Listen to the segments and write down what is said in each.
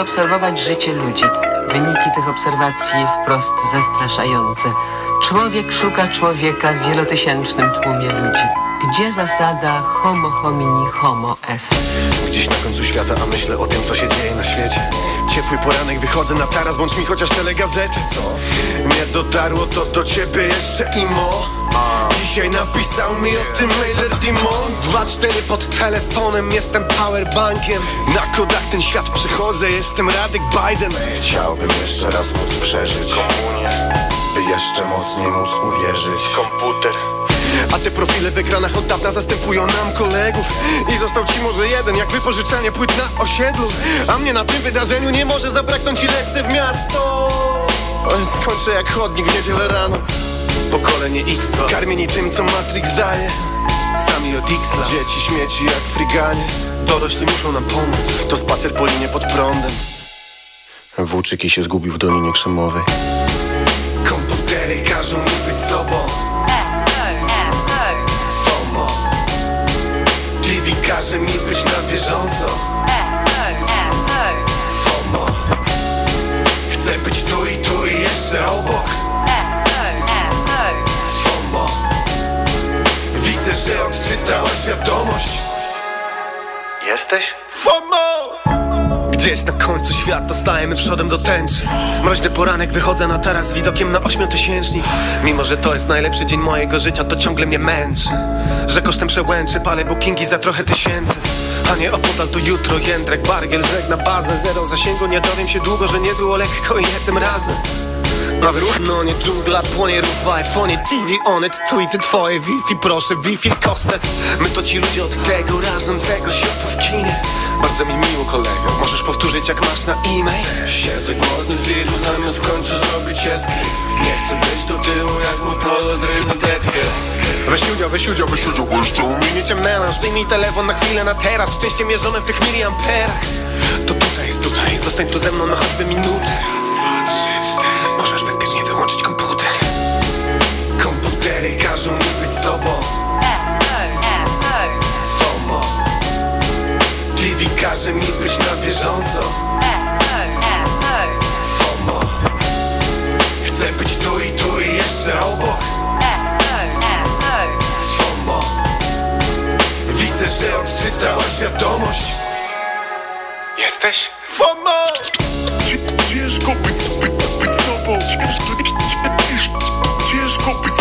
obserwować życie ludzi. Wyniki tych obserwacji wprost zastraszające. Człowiek szuka człowieka w wielotysięcznym tłumie ludzi. Gdzie zasada homo homini homo est? Gdzieś na końcu świata, a myślę o tym, co się dzieje na świecie. Ciepły poranek, wychodzę na taras, włącz mi chociaż telegazety. Co? Nie dotarło to do ciebie jeszcze imo. Dzisiaj napisał mi o tym mailer Dimon Dwa cztery pod telefonem, jestem powerbankiem Na kodach ten świat przechodzę, jestem Radek Biden. Chciałbym jeszcze raz móc przeżyć. Komunię By jeszcze mocniej móc uwierzyć. Komputer. A te profile w ekranach od dawna zastępują nam kolegów. I został ci może jeden, jak wypożyczanie płyt na osiedlu. A mnie na tym wydarzeniu nie może zabraknąć i lecę w miasto. Skończę jak chodnik w niedzielę rano. Pokolenie X Karmieni tym, co Matrix daje Od x -la. Dzieci śmieci jak friganie Dorośli muszą nam pomóc. To spacer po linie pod prądem. Włóczyki się zgubił w Dolinie Krzemowej Jesteś? FOMO! Gdzieś na końcu świata stajemy przodem do tęczy. Mroźny poranek, wychodzę na taras z widokiem na ośmiotysięcznik. Mimo, że to jest najlepszy dzień mojego życia, to ciągle mnie męczy. Że kosztem przełęczy palę bookingi za trochę tysięcy. A nie opodal to jutro, Jędrek, Bargiel, żegna bazę. Zero zasięgu, nie dowiem się długo, że nie było lekko i nie tym razem Prawy ruch, no nie dżungla, płonie rów w iPhone'ie TV Onet, tweety twoje Wi-Fi, proszę Wi-Fi, kostet. My to ci ludzie od tego rażącego światu w kinie. Bardzo mi miło kolego, możesz powtórzyć jak masz na e-mail? Siedzę głodny w liru zamiast w końcu zrobić escape Nie chcę być do tyłu jak mój polodryny deadhead. Weź udział, weź udział, weź udział, bo jeszcze uminiecie melanż Wyjmij telefon na chwilę, na teraz. Szczęście mierzone w tych miliamperach. To tutaj jest tutaj, zostań tu ze mną na choćby minutę każe mi być na bieżąco. FOMO. Chcę być tu i tu i jeszcze obok. FOMO. Widzę, że odczytałaś wiadomość Jesteś? FOMO. Ciężko być, być, być sobą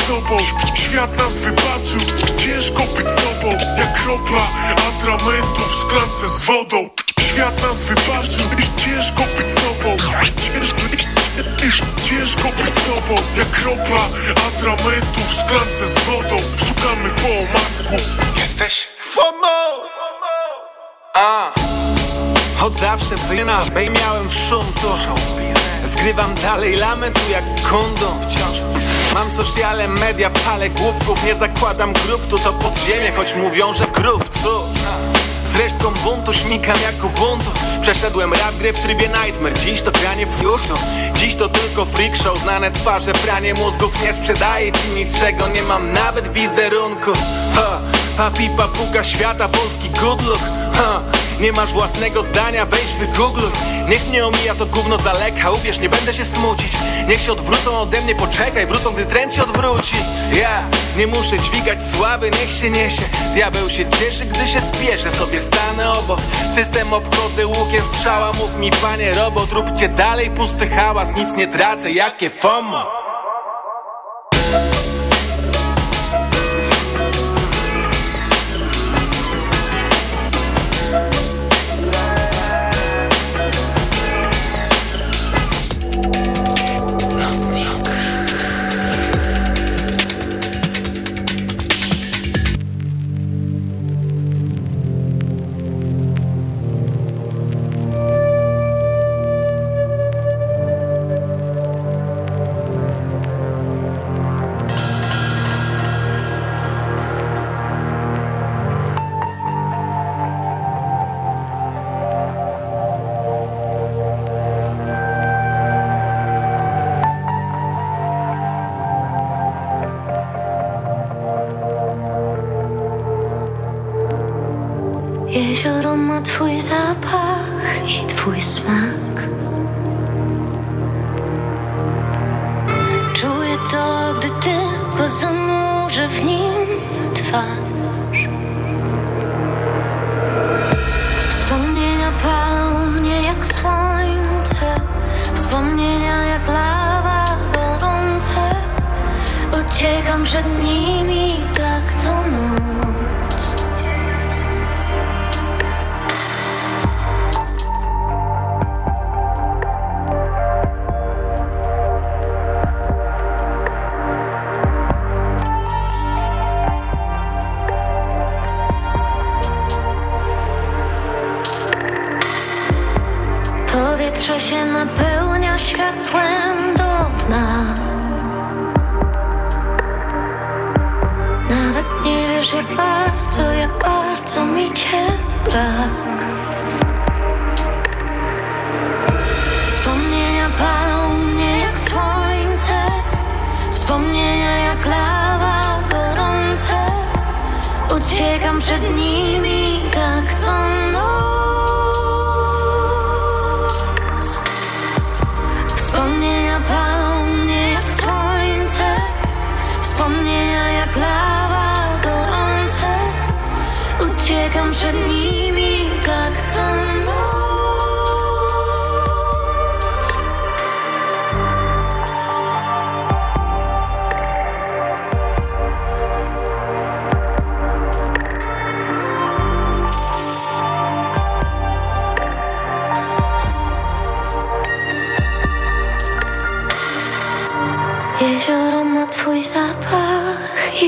sobą. Świat nas wybaczył Ciężko być sobą. Jak kropla atramentu w szklance z wodą. Świat nas wybaczył Ciężko być sobą. Ciężko być sobą. Jak kropla atramentu w szklance z wodą. Szukamy po omacku Jesteś? FOMO! A, od zawsze wyna, bej miałem szum tu Zgrywam dalej lamę tu jak kondom. Wciąż Mam sociale media, palę głupków Nie zakładam grup, tu to podziemie Choć mówią, że grup, co? Z resztką buntu śmikam jak ubuntu Przeszedłem rap gry w trybie nightmare Dziś to granie jurtu Dziś to tylko freak show Znane twarze, pranie mózgów Nie sprzedaję ci niczego Nie mam nawet wizerunku ha. Papi papuga świata, polski good look ha. Nie masz własnego zdania, weź wygoogluj. Niech mnie omija to gówno z daleka Uwierz, nie będę się smucić. Niech się odwrócą ode mnie, poczekaj Wrócą, gdy trend się odwróci. Ja nie muszę dźwigać sławy, niech się niesie. Diabeł się cieszy, gdy się spieszę Sobie stanę obok. System obchodzę łukiem strzała Mów mi panie robot, róbcie dalej pusty hałas Nic nie tracę, jakie FOMO twój smak. Czuję to, gdy tylko zanurzę w nim twarz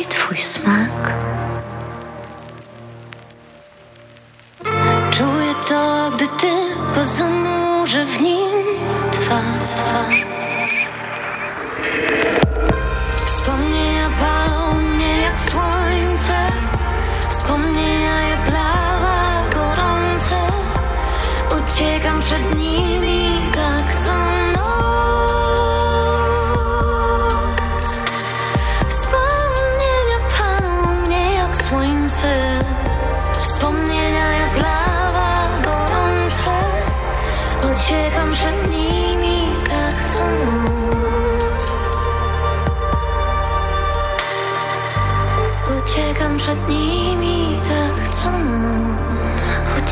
twój smak. Czuję to, gdy tylko zanurzę w nim twarz. Wspomnienia palą mnie jak słońce Wspomnienia jak lawa gorące Uciekam przed nimi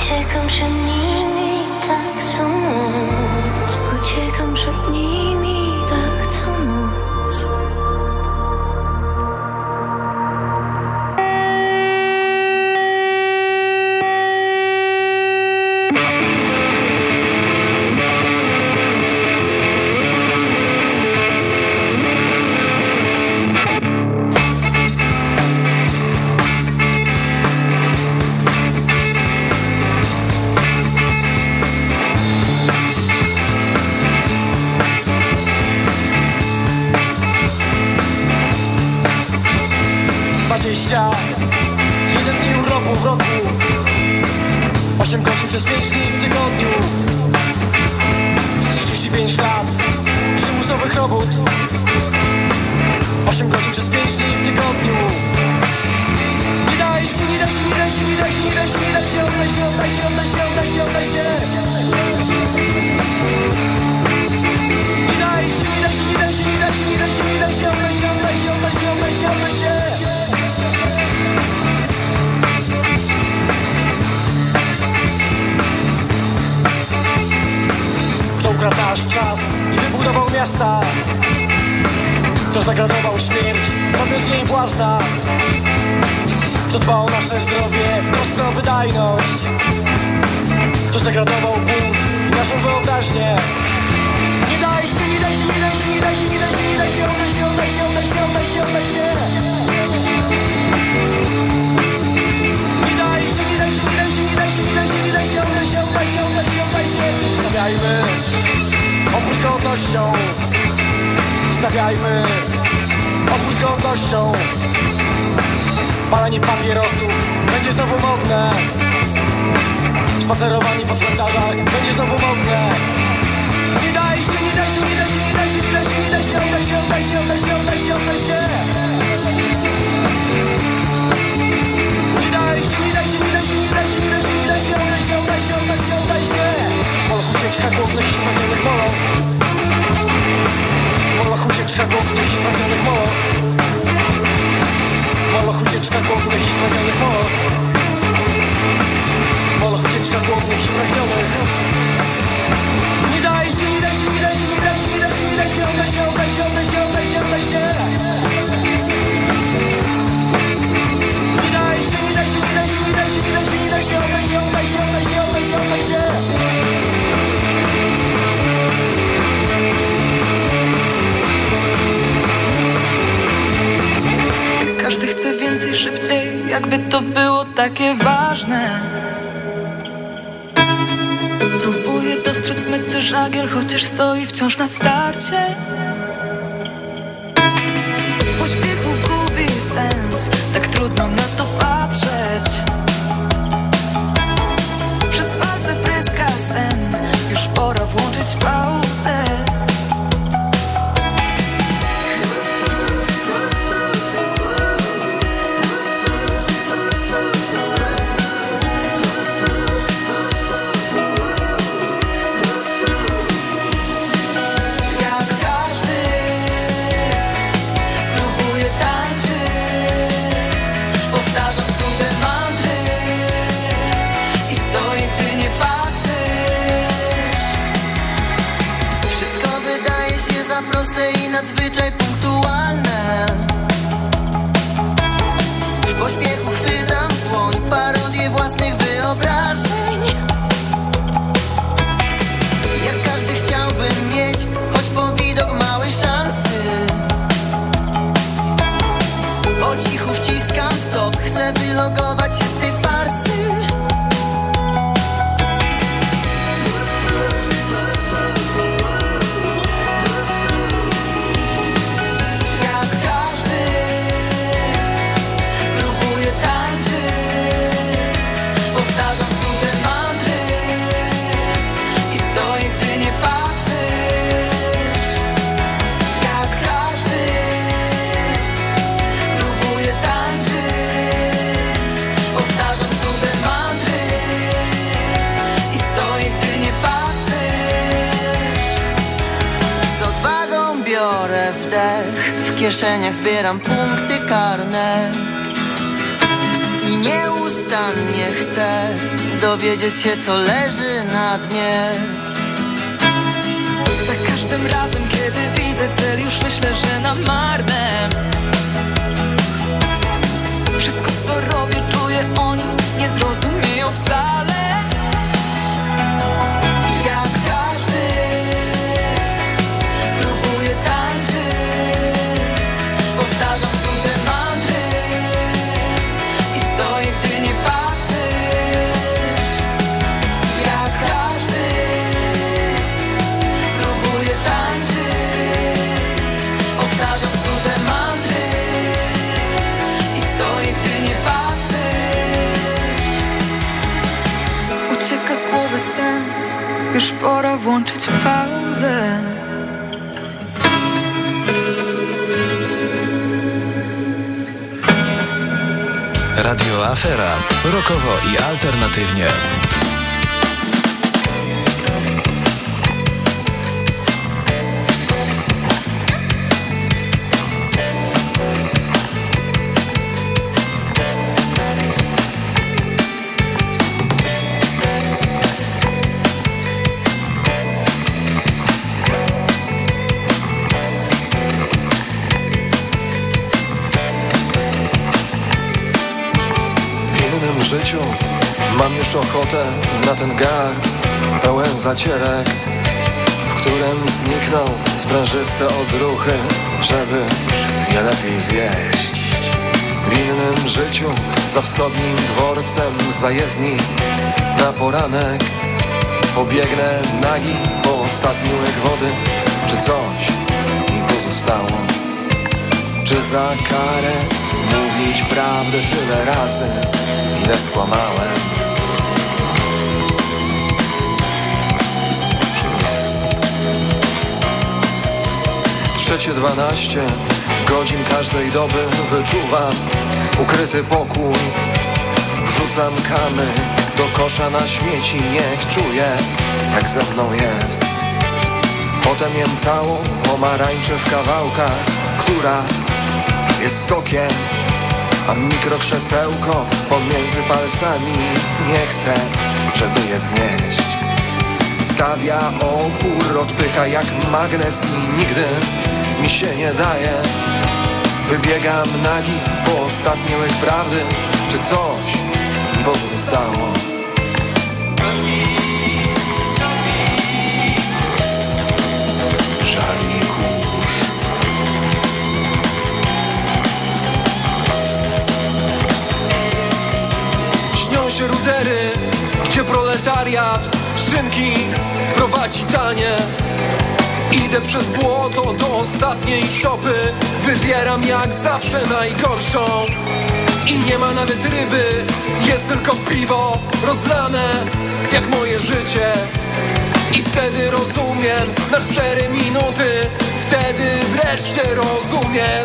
Uciekam przed nimi przez pięć dni w tygodniu. 35 lat Przymusowych robót. Osiem godzin przez pięć dni w tygodniu. Nie daj się, nie daj się, nie daj się, nie daj się, nie daj się, nie daj się Oddaj się, oddaj się, oddaj się, oddaj się, oddaj się Zagradował śmierć, robiąc z niej błazna Kto dba o nasze zdrowie w o wydajność Kto zagradował bunt i naszą wyobraźnię Nie daj się, nie daj się, nie daj się, nie daj się, nie daj się, nie daj się Oddaj się, oddaj się, oddaj się, oddaj się, oddaj się Nie daj się, nie daj się, nie daj się, nie daj się, nie daj się, nie daj się Oddaj się, się, się, się Stawiajmy opór z godnością Stawiajmy opór z godnością Palenie papierosów będzie znowu modne Spacerowanie po cmentarzach będzie znowu modne Nie daj się, nie daj się, nie daj się, nie daj się, nie daj się, nie daj się Oddaj się, oddaj się, oddaj się, oddaj się, oddaj się Nie daj się, nie daj się, nie daj się, nie daj się, nie daj się, nie daj się Oddaj się, oddaj się, oddaj się, oddaj się Moloch ucieczka głównych i spragnionych moloch Moloch ucieczka głównych i spragnionych moloch Moloch ucieczka głównych i spragnionych moloch Moloch ucieczka głównych i spragnionych Nie daj się, nie daj się, nie daj się, nie daj się, nie daj się, nie daj się Oddaj się, oddaj się, oddaj się, oddaj się, oddaj się Nie daj się, nie daj się, nie daj się, nie daj się, nie daj się, nie daj się Oddaj się, oddaj się, się, oddaj się, się szybciej, jakby to było takie ważne. Próbuję dostrzec myty żagiel, chociaż stoi wciąż na starcie. Pośpiechu gubi sens, tak trudno na to patrzeć kieszeniach zbieram punkty karne I nieustannie chcę Dowiedzieć się, co leży na dnie. Za każdym razem, kiedy widzę cel Już myślę, że na marne Wszystko, co robię, czuję Oni nie zrozumieją wcale pauzę Radio Afera. Rokowo i alternatywnie. Życiu mam już ochotę na ten gar pełen zacierek, w którym znikną sprężyste odruchy, żeby je lepiej zjeść. W innym życiu za wschodnim dworcem zajezdni na poranek pobiegnę nagi po ostatni łyk wody, czy coś mi pozostało. Czy za karę mówić prawdę tyle razy, ile skłamałem? Trzecie dwanaście godzin każdej doby wyczuwam ukryty pokój. Wrzucam kamy do kosza na śmieci, niech czuję, jak ze mną jest. Potem jem całą pomarańczę w kawałkach, która jest sokiem, a mikrokrzesełko pomiędzy palcami nie chcę, żeby je zgnieść. Stawia opór, odpycha jak magnes i nigdy mi się nie daje. Wybiegam nagi po ostatni prawdy, czy coś mi pozostało. Gdzie proletariat szynki prowadzi tanie. Idę przez błoto do ostatniej szopy Wybieram jak zawsze najgorszą. I nie ma nawet ryby Jest tylko piwo rozlane Jak moje życie. I wtedy rozumiem na cztery minuty Wtedy wreszcie rozumiem.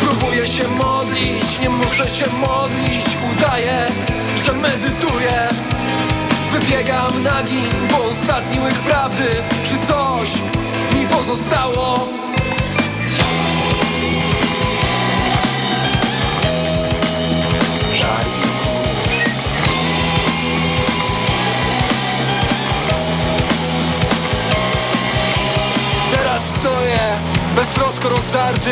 Próbuję się modlić, nie muszę się modlić Udaję że medytuję Wybiegam nagi, bo ostatni łyk prawdy Czy coś mi pozostało? Żal kurz. Teraz stoję beztrosko rozdarty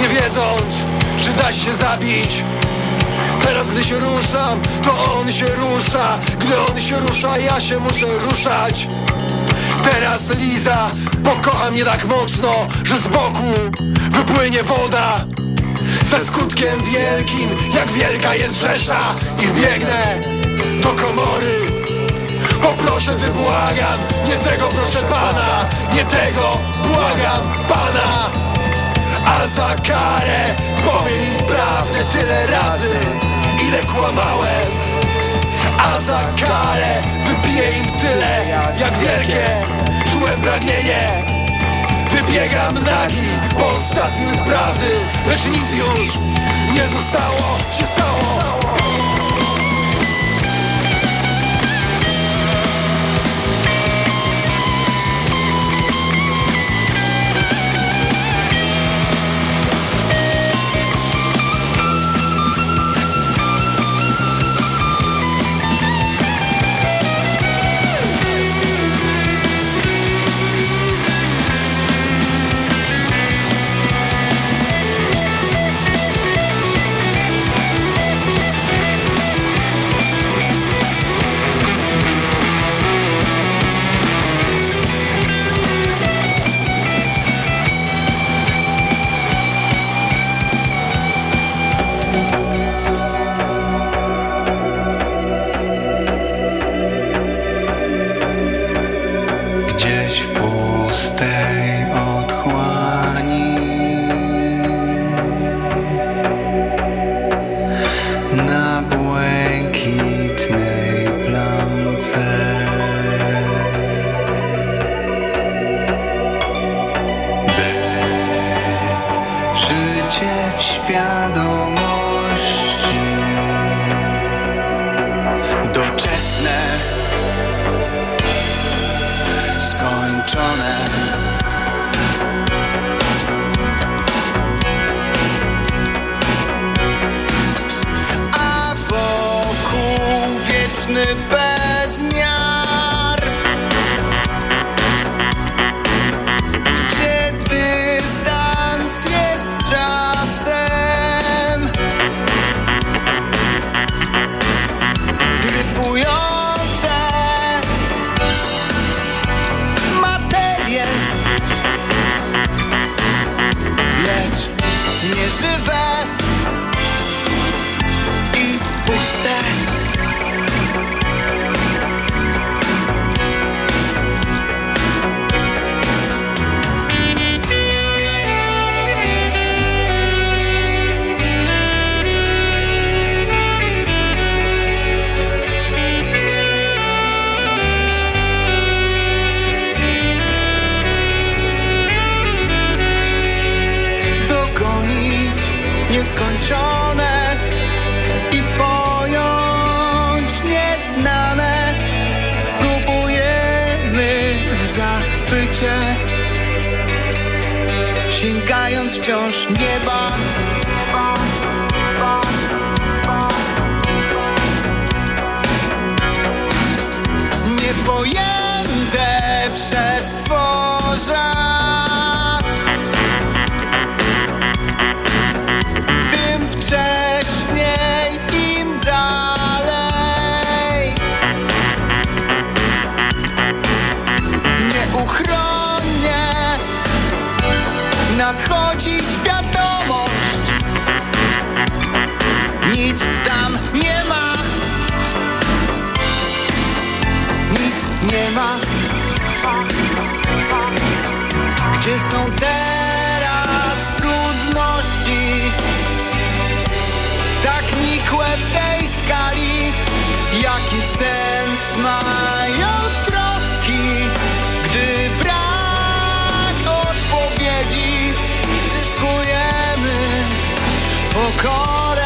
Nie wiedząc, czy dać się zabić Teraz gdy się ruszam, to on się rusza. Gdy on się rusza, ja się muszę ruszać. Teraz Liza pokocha mnie tak mocno, że z boku wypłynie woda. Ze skutkiem wielkim, jak wielka jest Rzesza. I wbiegnę do komory. Poproszę, wybłagam, nie tego proszę pana Nie tego błagam pana. A za karę powiem im prawdę tyle razy Ile A za karę wypiję im tyle Jak wielkie czułe pragnienie. Wybiegam nagi po ostatnim prawdy Lecz nic już nie zostało się stało zachwycie. Sięgając wciąż nieba. Niepojęte przez Tworza. Czy są teraz trudności? Tak nikłe w tej skali. Jaki sens mają troski, gdy brak odpowiedzi? Zyskujemy pokorę.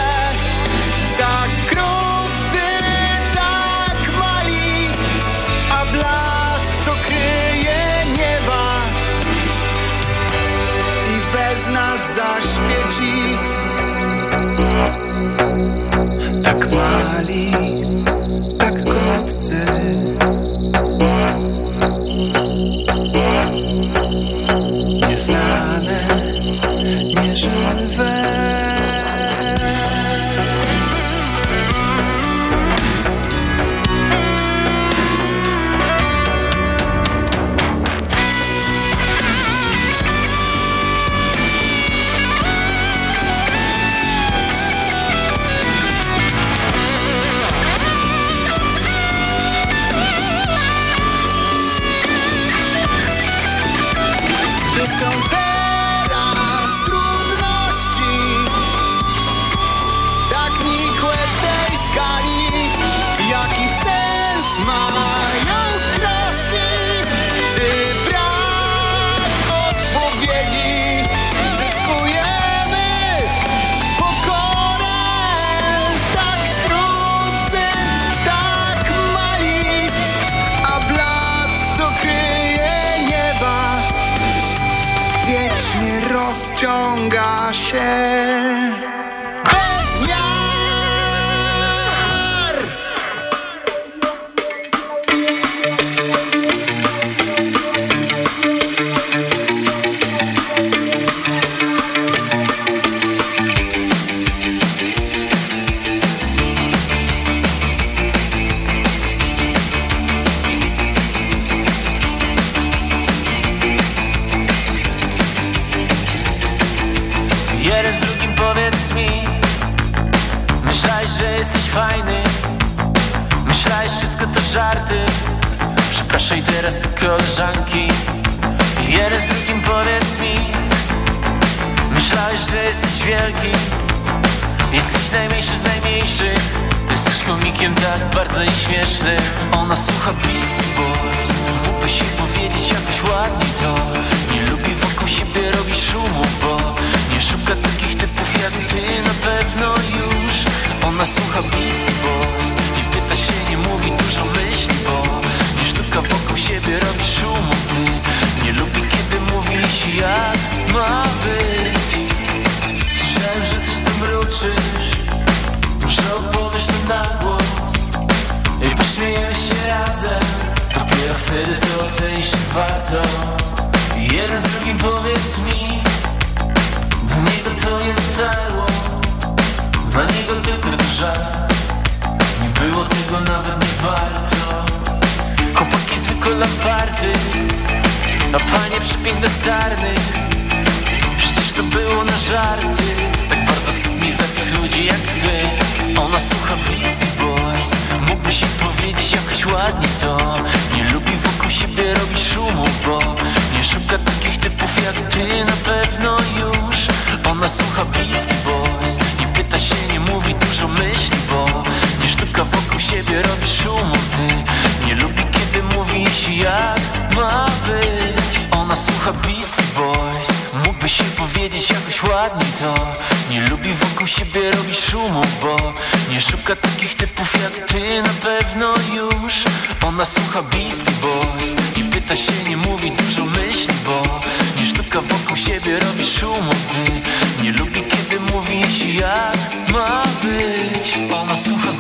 tak mali. Siebie robi szumu, ty Nie lubi kiedy mówisz jak ma być. Słyszałem, że coś tam mruczysz. Może opowiesz to na głos. I pośmiejemy się razem. Dopiero wtedy to ocenisz warto. Jeden z drugim powiedz mi. Do niego to nie dotarło. Dla niego tylko żart Nie było tego nawet nie warto A panie przepiękne sarny. Przecież to było na żarty. Tak bardzo wstydni za tych ludzi jak ty. Ona słucha Beastie Boys. Mógłby się powiedzieć jakoś ładnie to. Nie lubi wokół siebie robić szumu, bo Nie szuka takich typów jak ty na pewno już. Ona słucha Beastie Boys. Nie pyta się, nie mówi, dużo myśli, bo Nie sztuka wokół siebie robi szumu, ty Nie lubi kiedy mówisz jak ma być. Ona słucha Beastie Boys Mógłby się powiedzieć jakoś ładnie to Nie lubi wokół siebie robić szumu, bo Nie szuka takich typów jak ty na pewno już. Ona słucha Beastie Boys Nie pyta się, nie mówi, dużo myśli, bo Sztuka wokół siebie robi szumu, ty Nie lubi kiedy mówisz jak ma być. Ona słucha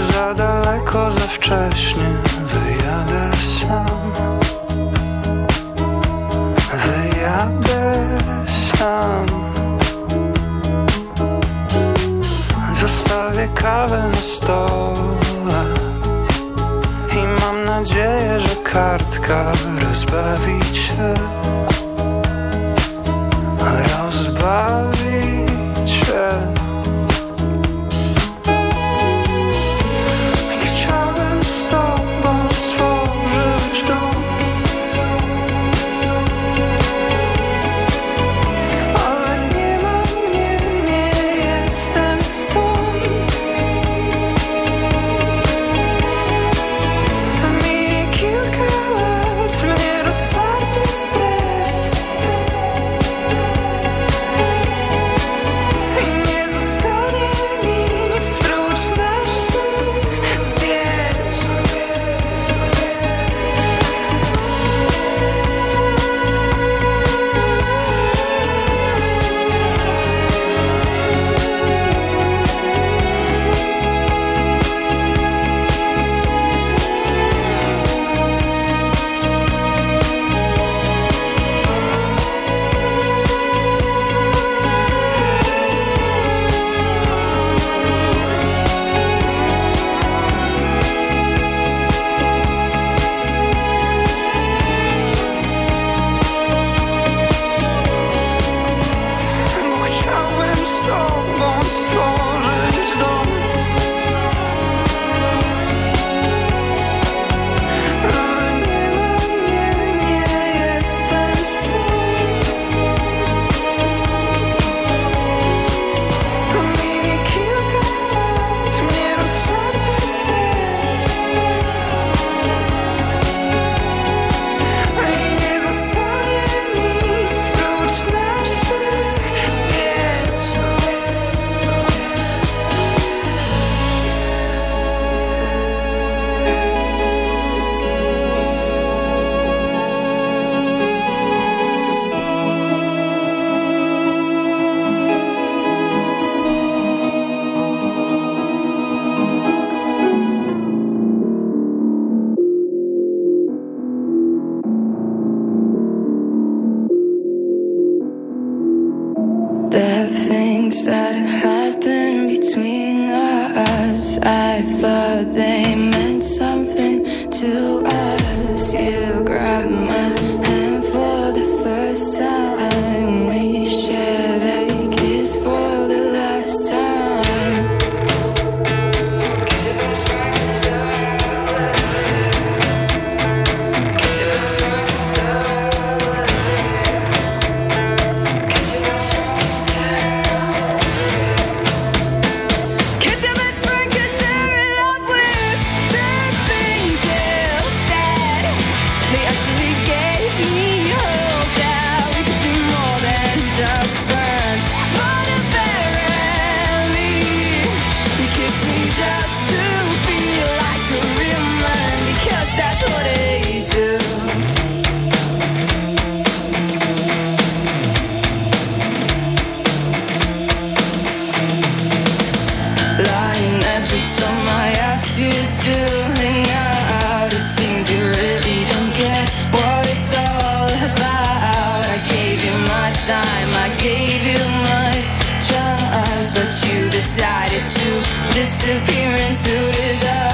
Za daleko, za wcześnie. Wyjadę sam. Wyjadę sam. Zostawię kawę na stole. I mam nadzieję, że kartka rozbawi cię. every time I ask you to hang out, it seems you really don't get what it's all about. I gave you my time, I gave you my trust, but you decided to disappear into the dark.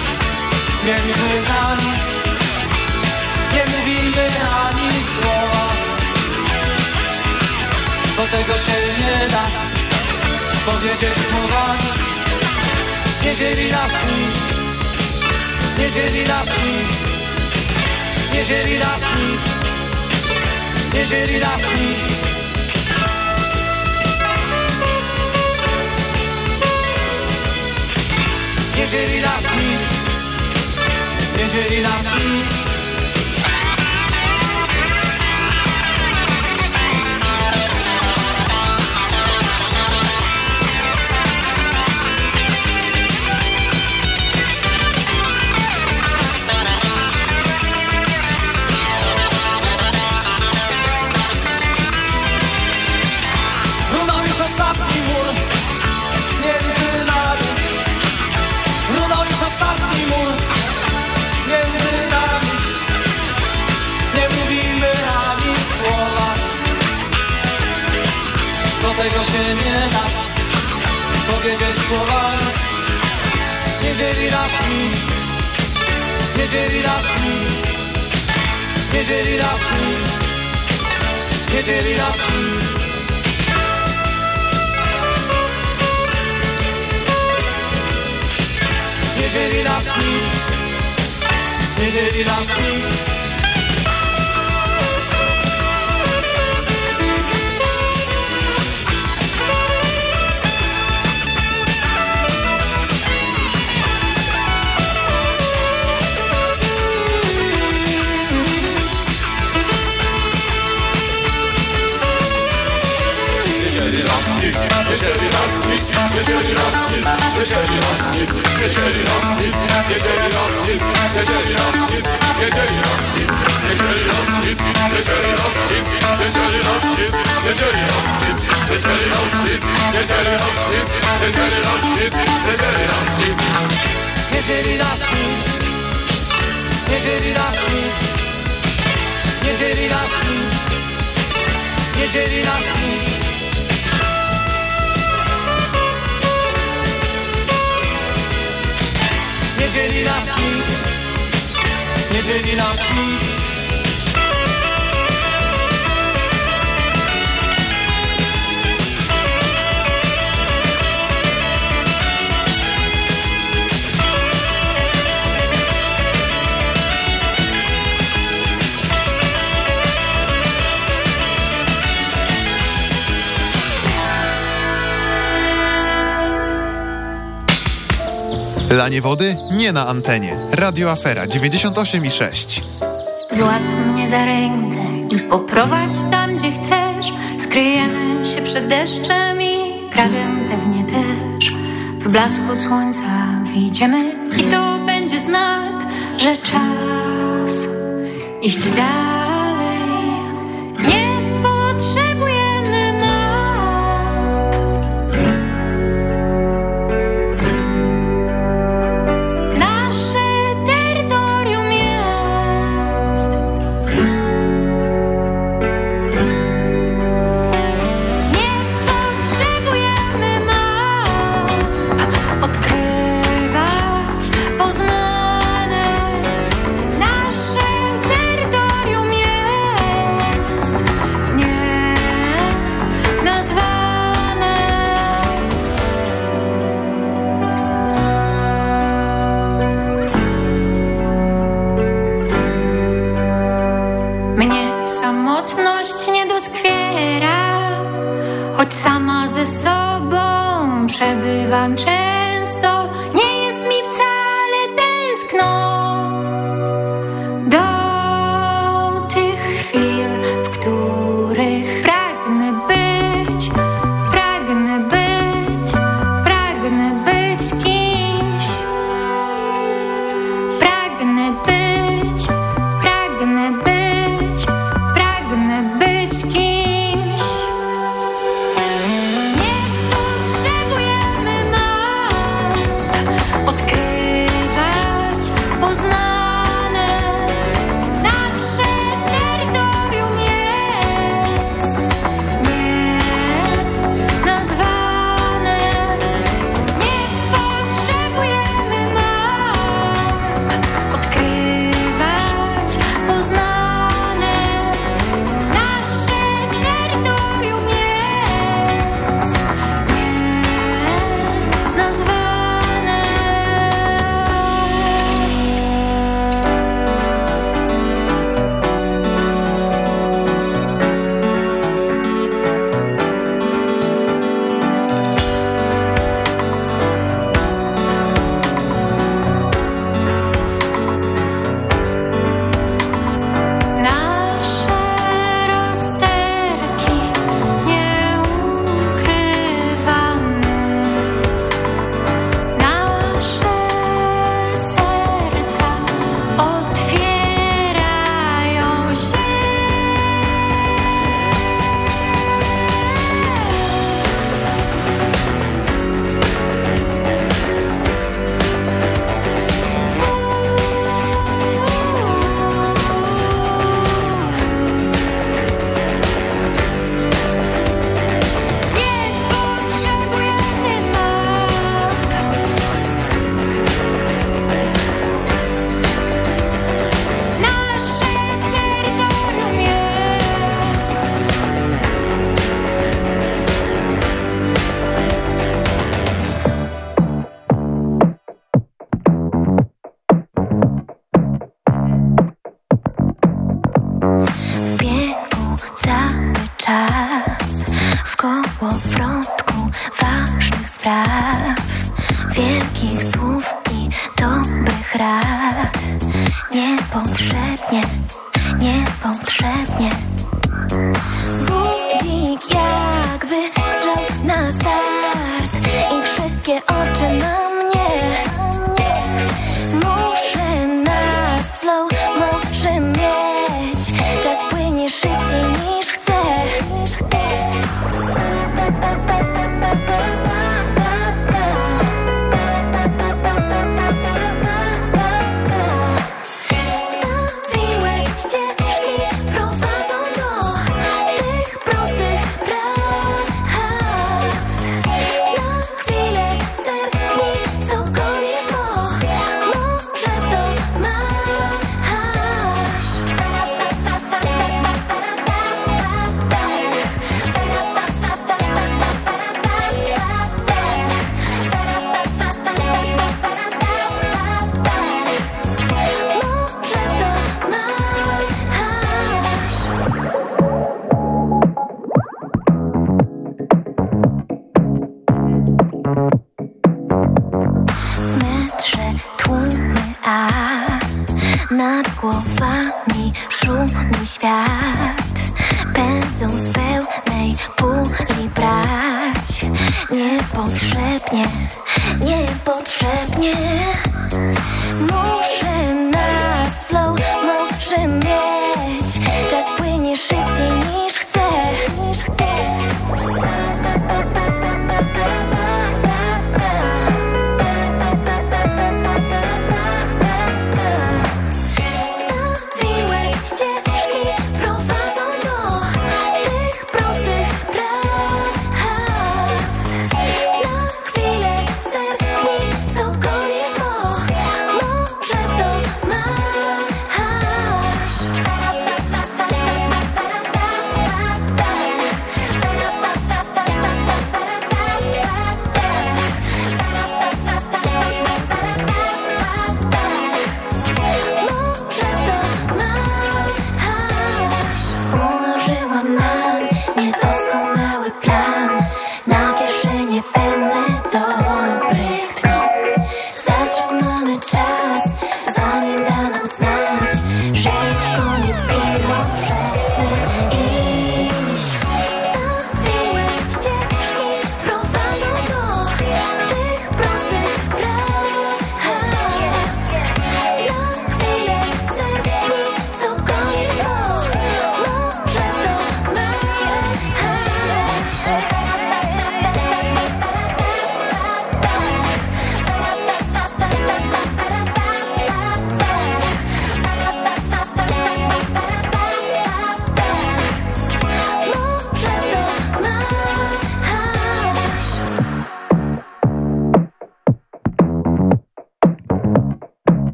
między nami Nie mówimy ani słowa. Bo tego się nie da powiedzieć słowami. Nie dzieli nas nic Nie dzieli nas nic. Nie dzieli nas nic Nie dzieli nas nic. Nie dzieli nas nic 谢谢李老师 tego się nie da. Powiedzieć słowami Nie dzieli nas nic, nie dzieli nas nic. Nie dzieli nas nic, nie dzieli nas nic. Nie dzieli nas nic, nie dzieli nas nic Jeżeli nas nic, jeżeli nas nic, jeżeli nas nic, jeżeli nas nic, jeżeli nas nic, jeżeli nas nic, jeżeli nas nic, jeżeli nas nic, jeżeli nas nic, jeżeli nas nic, jeżeli nas nic, jeżeli nas nic, jeżeli nas nic, jeżeli nas nic, jeżeli nas nic. Jeżeli nas nic, jeżeli nas nic, jeżeli nas nic, jeżeli nas nic. Niedzieli na świt Niedzieli na świt Lanie wody? Nie na antenie. Radio Afera 98,6. Złap mnie za rękę i poprowadź tam, gdzie chcesz. Skryjemy się przed deszczem i kradem pewnie też. W blasku słońca wyjdziemy i to będzie znak, że czas iść dalej. i'm changed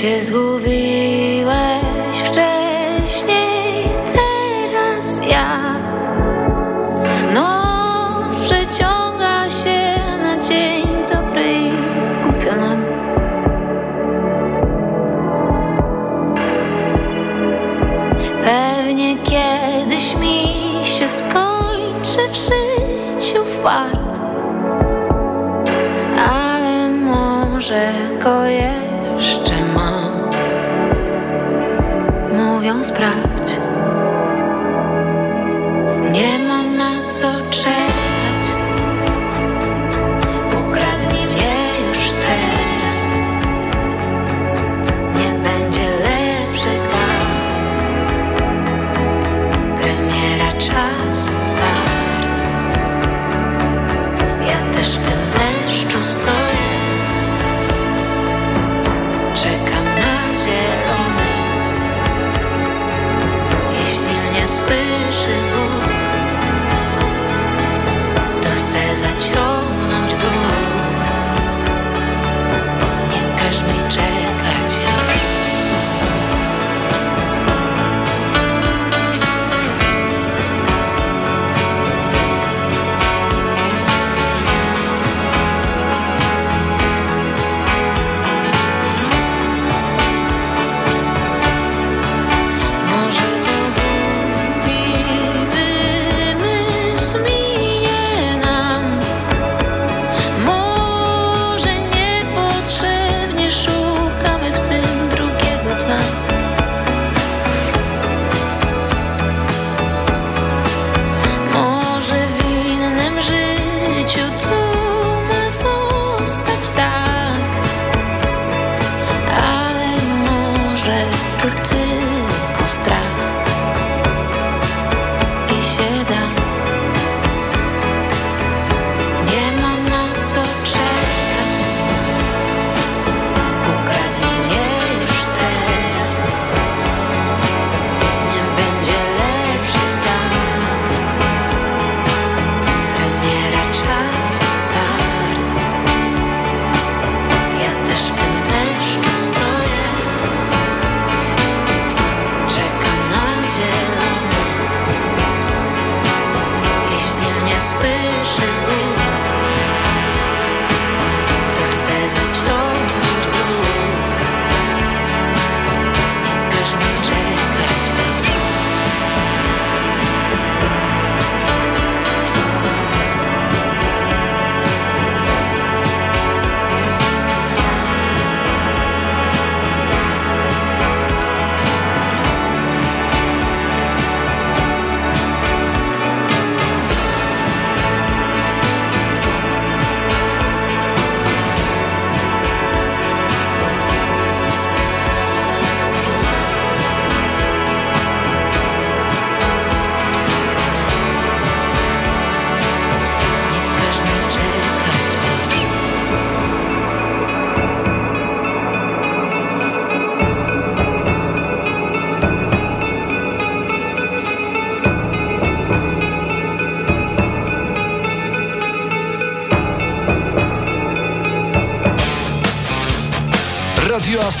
się zgubiłeś Mówią sprawdź,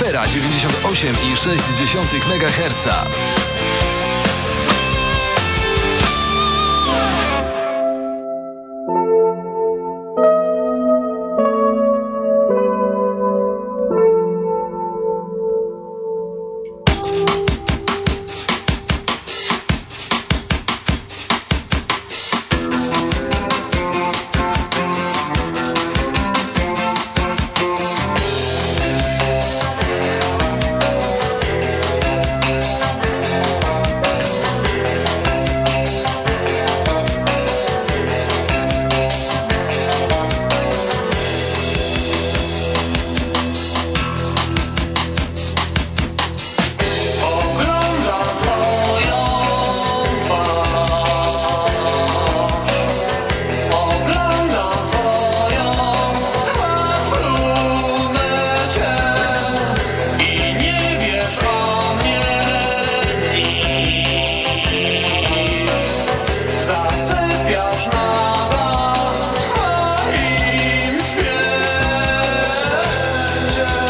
Radio Afera 98,6 MHz.